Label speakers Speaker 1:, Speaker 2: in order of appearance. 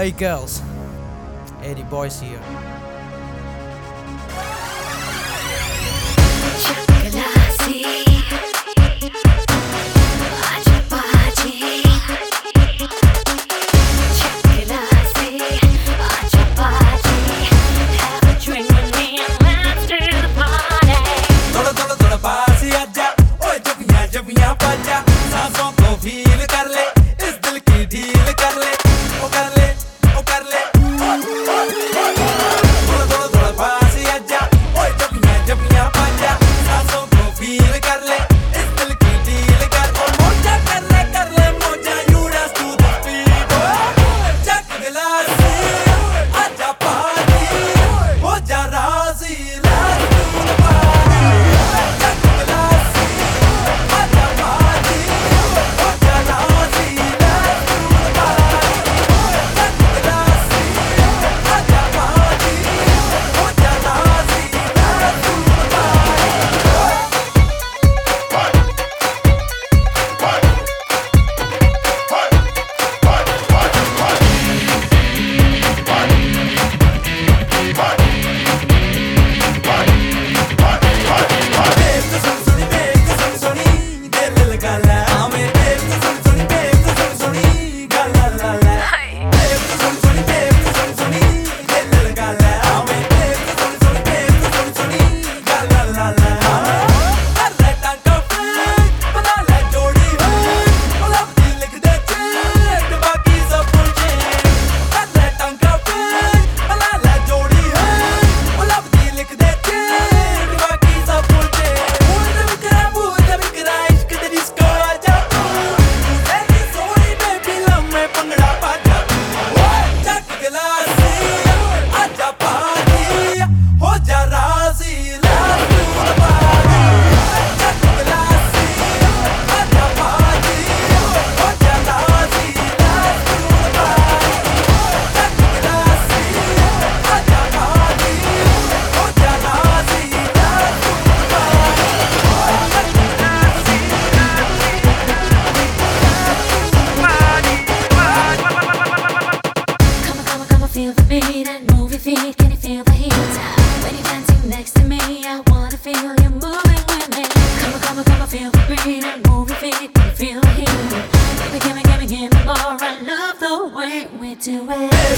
Speaker 1: Hey girls, Eddie Boy's here.
Speaker 2: regala love the way we do it